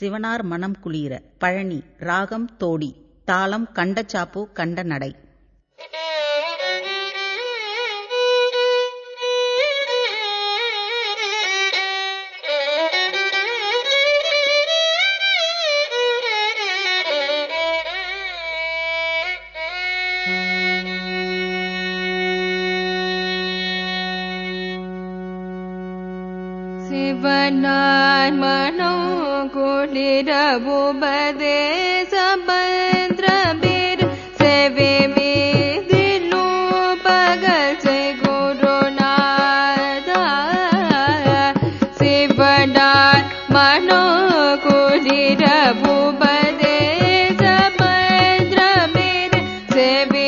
சிவனார் மனம் குளிர பழனி ராகம் தோடி தாளம் கண்ட சாப்பு கண்ட நடை. சிவனார் மனம் குளிர உபதேச பந்திரபீர் செவி மீதிலும் பகல் செய்குருநாதா சிவனார் மனம் குளிர உபதேச பந்திரபீர் செவி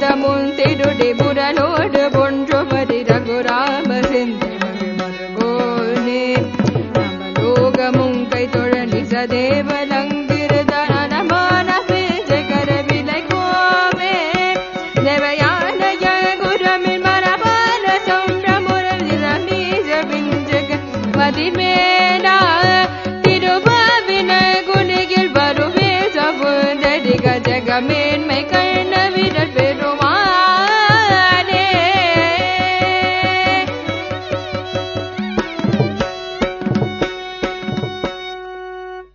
நவநீதமுன் திருடி புரலோடு ஒன்று மதி ரகுராம சிந்தை மருகோனே நமலோகமும் கை தொழ நிசதேவலங்கிருதனமான விலை கோவே மரபால நிரமீஜ மதிமேடா திருபாவின வருவே